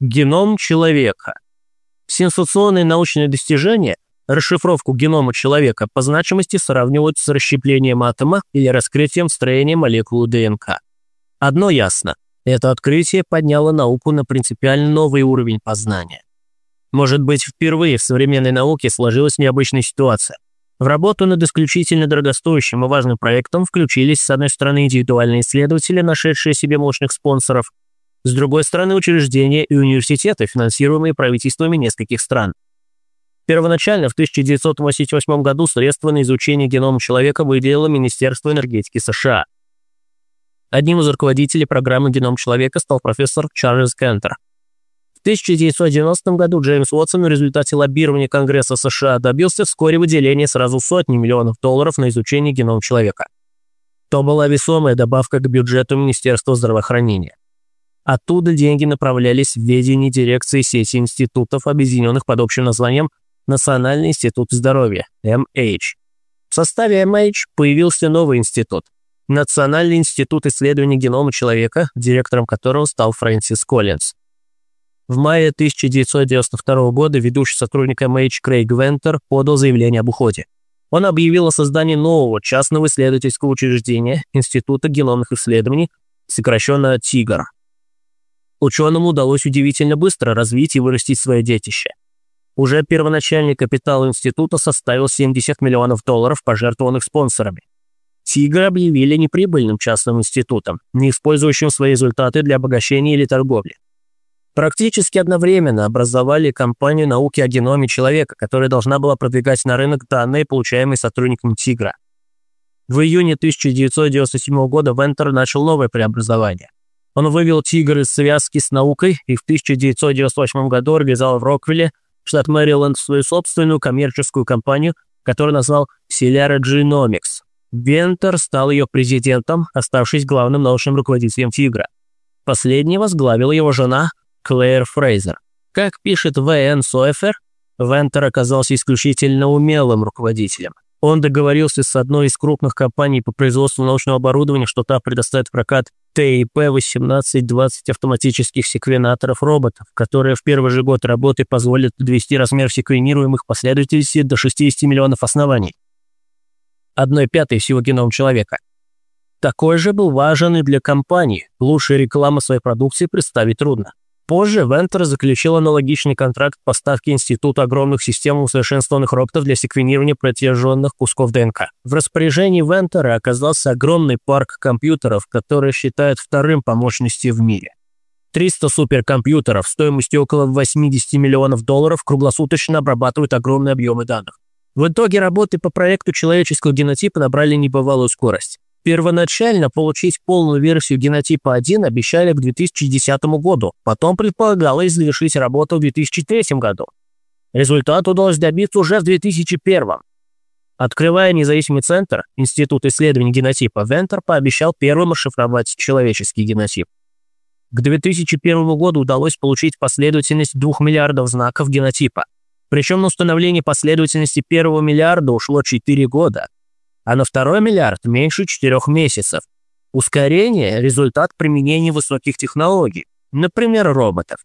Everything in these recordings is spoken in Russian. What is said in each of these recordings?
Геном человека. Сенсационные научные достижения расшифровку генома человека по значимости сравнивают с расщеплением атома или раскрытием строения молекулы ДНК. Одно ясно – это открытие подняло науку на принципиально новый уровень познания. Может быть, впервые в современной науке сложилась необычная ситуация. В работу над исключительно дорогостоящим и важным проектом включились, с одной стороны, индивидуальные исследователи, нашедшие себе мощных спонсоров, с другой стороны, учреждения и университеты, финансируемые правительствами нескольких стран. Первоначально в 1988 году средства на изучение генома человека выделило Министерство энергетики США. Одним из руководителей программы «Геном человека» стал профессор Чарльз Кентер – в 1990 году Джеймс Уотсон в результате лоббирования Конгресса США добился вскоре выделения сразу сотни миллионов долларов на изучение генома человека. То была весомая добавка к бюджету Министерства здравоохранения. Оттуда деньги направлялись в ведение дирекции сети институтов, объединенных под общим названием Национальный институт здоровья, MH. В составе MH появился новый институт – Национальный институт исследований генома человека, директором которого стал Фрэнсис Коллинз. В мае 1992 года ведущий сотрудник MH Крейг Вентер подал заявление об уходе. Он объявил о создании нового частного исследовательского учреждения Института геномных исследований, сокращенно ТИГР. Ученому удалось удивительно быстро развить и вырастить свое детище. Уже первоначальный капитал института составил 70 миллионов долларов, пожертвованных спонсорами. ТИГР объявили неприбыльным частным институтом, не использующим свои результаты для обогащения или торговли. Практически одновременно образовали компанию науки о геноме человека, которая должна была продвигать на рынок данные, получаемые сотрудниками Тигра. В июне 1997 года Вентер начал новое преобразование. Он вывел Тигр из связки с наукой и в 1998 году организовал в Роквилле, штат Мэриленд, свою собственную коммерческую компанию, которую назвал Celera Genomics. Вентер стал ее президентом, оставшись главным научным руководителем Тигра. Последний возглавила его жена Клэр Фрейзер. Как пишет В.Н. Сойфер, Вентер оказался исключительно умелым руководителем. Он договорился с одной из крупных компаний по производству научного оборудования, что та предоставит в прокат ТИП-18-20 автоматических секвенаторов роботов, которые в первый же год работы позволят довести размер секвенируемых последовательностей до 60 миллионов оснований. Одной пятой всего генома человека. Такой же был важен и для компании. Лучшая реклама своей продукции представить трудно. Позже Вентер заключил аналогичный контракт поставки Института огромных систем усовершенствованных роботов для секвенирования протяженных кусков ДНК. В распоряжении Вентера оказался огромный парк компьютеров, который считают вторым по мощности в мире. 300 суперкомпьютеров стоимостью около 80 миллионов долларов круглосуточно обрабатывают огромные объемы данных. В итоге работы по проекту человеческого генотипа набрали небывалую скорость. Первоначально получить полную версию генотипа 1 обещали к 2010 году, потом предполагалось завершить работу в 2003 году. Результат удалось добиться уже в 2001. Открывая независимый центр, Институт исследований генотипа Вентер пообещал первым расшифровать человеческий генотип. К 2001 году удалось получить последовательность 2 миллиардов знаков генотипа. Причем на установление последовательности первого миллиарда ушло 4 года – а на второй миллиард меньше 4 месяцев. Ускорение – результат применения высоких технологий, например, роботов.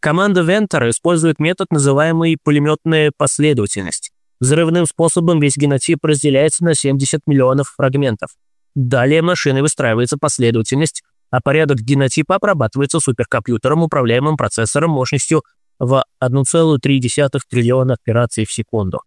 Команда Вентера использует метод, называемый пулеметная последовательность. Взрывным способом весь генотип разделяется на 70 миллионов фрагментов. Далее машиной выстраивается последовательность, а порядок генотипа обрабатывается суперкомпьютером, управляемым процессором мощностью в 1,3 триллиона операций в секунду.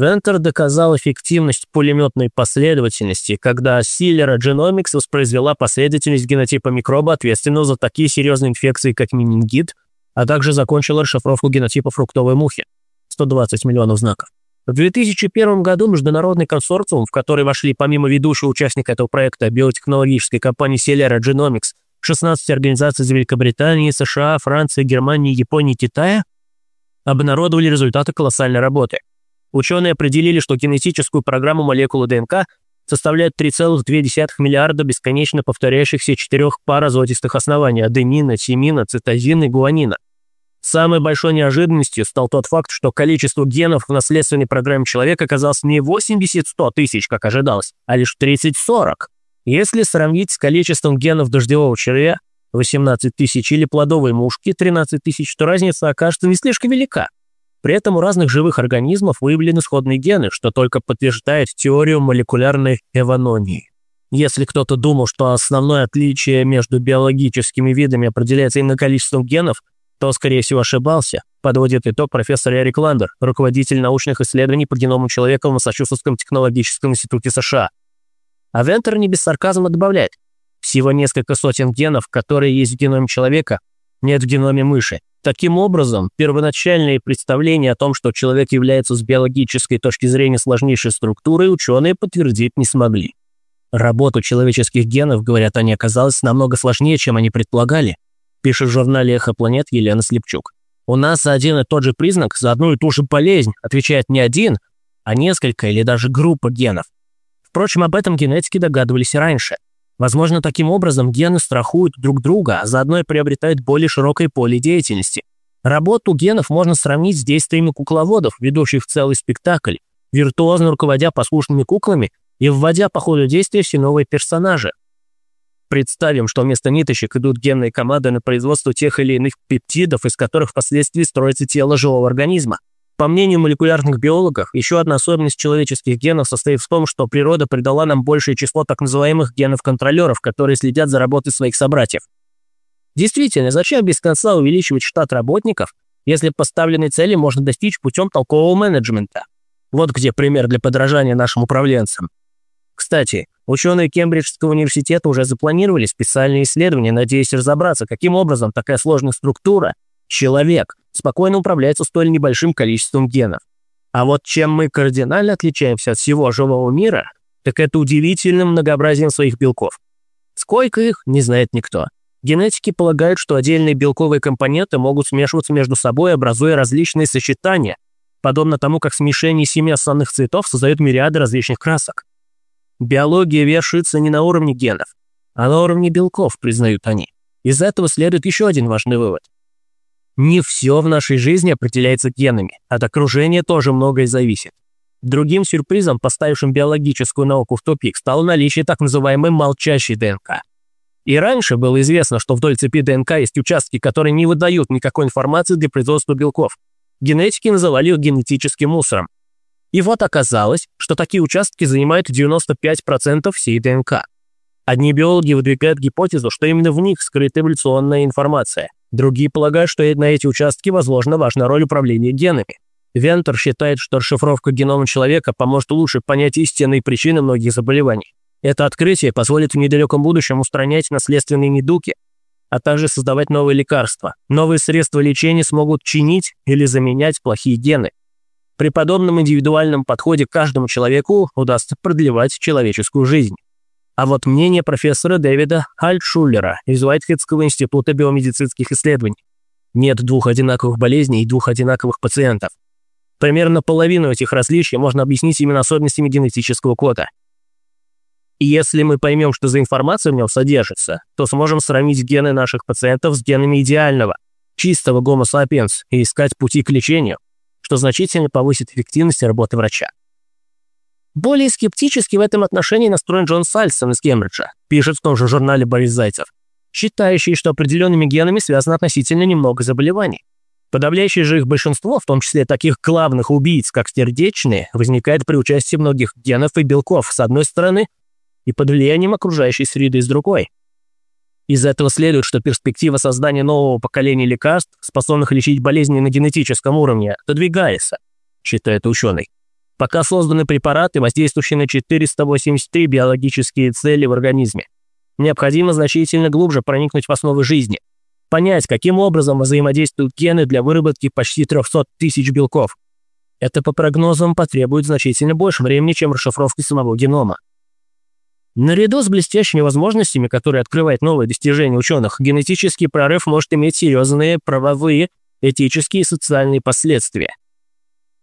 Вентер доказал эффективность пулеметной последовательности, когда Силлера Genomics воспроизвела последовательность генотипа микроба, ответственного за такие серьезные инфекции, как менингит, а также закончила расшифровку генотипа фруктовой мухи – 120 миллионов знаков. В 2001 году международный консорциум, в который вошли помимо ведущего участника этого проекта биотехнологической компании Celera Genomics 16 организаций из Великобритании, США, Франции, Германии, Японии, Китая, обнародовали результаты колоссальной работы – Ученые определили, что генетическую программу молекулы ДНК составляет 3,2 миллиарда бесконечно повторяющихся четырех пар азотистых оснований – аденина, тимина, цитозина и гуанина. Самой большой неожиданностью стал тот факт, что количество генов в наследственной программе человека оказалось не 80-100 тысяч, как ожидалось, а лишь 30-40. Если сравнить с количеством генов дождевого червя, 18 тысяч или плодовой мушки 13 тысяч, то разница окажется не слишком велика. При этом у разных живых организмов выявлены сходные гены, что только подтверждает теорию молекулярной эваномии. Если кто-то думал, что основное отличие между биологическими видами определяется именно количеством генов, то, скорее всего, ошибался, подводит итог профессор Эрик Ландер, руководитель научных исследований по геному человека в Массачусетском технологическом институте США. А Вентер не без сарказма добавляет, всего несколько сотен генов, которые есть в геноме человека, нет в геноме мыши. Таким образом, первоначальные представления о том, что человек является с биологической точки зрения сложнейшей структурой, ученые подтвердить не смогли. Работу человеческих генов, говорят они, оказалось намного сложнее, чем они предполагали, пишет в журнале «Эхо планет» Елена Слепчук. У нас за один и тот же признак, за одну и ту же болезнь отвечает не один, а несколько или даже группа генов. Впрочем, об этом генетики догадывались и раньше. Возможно, таким образом гены страхуют друг друга, а заодно и приобретают более широкое поле деятельности. Работу генов можно сравнить с действиями кукловодов, ведущих целый спектакль, виртуозно руководя послушными куклами и вводя по ходу действия все новые персонажи. Представим, что вместо ниточек идут генные команды на производство тех или иных пептидов, из которых впоследствии строится тело живого организма. По мнению молекулярных биологов, еще одна особенность человеческих генов состоит в том, что природа придала нам большее число так называемых генов-контролеров, которые следят за работой своих собратьев. Действительно, зачем без конца увеличивать штат работников, если поставленной цели можно достичь путем толкового менеджмента? Вот где пример для подражания нашим управленцам. Кстати, ученые Кембриджского университета уже запланировали специальные исследования, надеясь разобраться, каким образом такая сложная структура, человек, спокойно управляется столь небольшим количеством генов. А вот чем мы кардинально отличаемся от всего живого мира, так это удивительным многообразием своих белков. Сколько их, не знает никто. Генетики полагают, что отдельные белковые компоненты могут смешиваться между собой, образуя различные сочетания, подобно тому, как смешение семи основных цветов создает мириады различных красок. Биология вершится не на уровне генов, а на уровне белков, признают они. Из этого следует еще один важный вывод. Не все в нашей жизни определяется генами, от окружения тоже многое зависит. Другим сюрпризом, поставившим биологическую науку в тупик, стало наличие так называемой молчащей ДНК. И раньше было известно, что вдоль цепи ДНК есть участки, которые не выдают никакой информации для производства белков. Генетики называли их генетическим мусором. И вот оказалось, что такие участки занимают 95% всей ДНК. Одни биологи выдвигают гипотезу, что именно в них скрыта эволюционная информация. Другие полагают, что на эти участки возложена важная роль управления генами. Вентер считает, что расшифровка генома человека поможет лучше понять истинные причины многих заболеваний. Это открытие позволит в недалеком будущем устранять наследственные недуги, а также создавать новые лекарства. Новые средства лечения смогут чинить или заменять плохие гены. При подобном индивидуальном подходе каждому человеку удастся продлевать человеческую жизнь. А вот мнение профессора Дэвида Альтшуллера из Уайтхедского института биомедицинских исследований. Нет двух одинаковых болезней и двух одинаковых пациентов. Примерно половину этих различий можно объяснить именно особенностями генетического кода. И если мы поймем, что за информация в нем содержится, то сможем сравнить гены наших пациентов с генами идеального, чистого Homo sapiens и искать пути к лечению – что значительно повысит эффективность работы врача. Более скептически в этом отношении настроен Джон Сальсон из Кембриджа, пишет в том же журнале Борис Зайцев, считающий, что определенными генами связано относительно немного заболеваний. Подавляющее же их большинство, в том числе таких главных убийц, как сердечные, возникает при участии многих генов и белков с одной стороны и под влиянием окружающей среды с другой. Из этого следует, что перспектива создания нового поколения лекарств, способных лечить болезни на генетическом уровне, отодвигается, считает ученый. Пока созданы препараты, воздействующие на 483 биологические цели в организме. Необходимо значительно глубже проникнуть в основы жизни, понять, каким образом взаимодействуют гены для выработки почти 300 тысяч белков. Это по прогнозам потребует значительно больше времени, чем расшифровка самого генома. Наряду с блестящими возможностями, которые открывает новые достижения ученых, генетический прорыв может иметь серьезные правовые, этические и социальные последствия.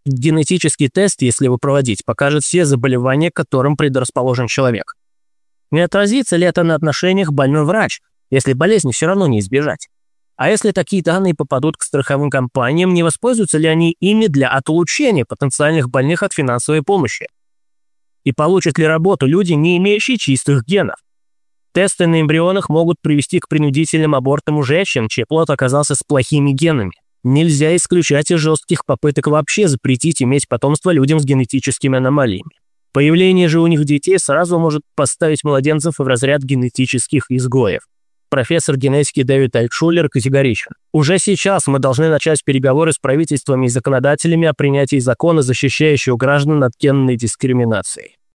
Генетический тест, если его проводить, покажет все заболевания, к которым предрасположен человек. Не отразится ли это на отношениях больной-врач, если болезни все равно не избежать? А если такие данные попадут к страховым компаниям, не воспользуются ли они ими для отлучения потенциальных больных от финансовой помощи? и получат ли работу люди, не имеющие чистых генов. Тесты на эмбрионах могут привести к принудительным абортам у женщин, чей плод оказался с плохими генами. Нельзя исключать и жестких попыток вообще запретить иметь потомство людям с генетическими аномалиями. Появление же у них детей сразу может поставить младенцев в разряд генетических изгоев. Профессор генетики Дэвид Альтшулер категоричен. Уже сейчас мы должны начать переговоры с правительствами и законодателями о принятии закона, защищающего граждан от генной дискриминации.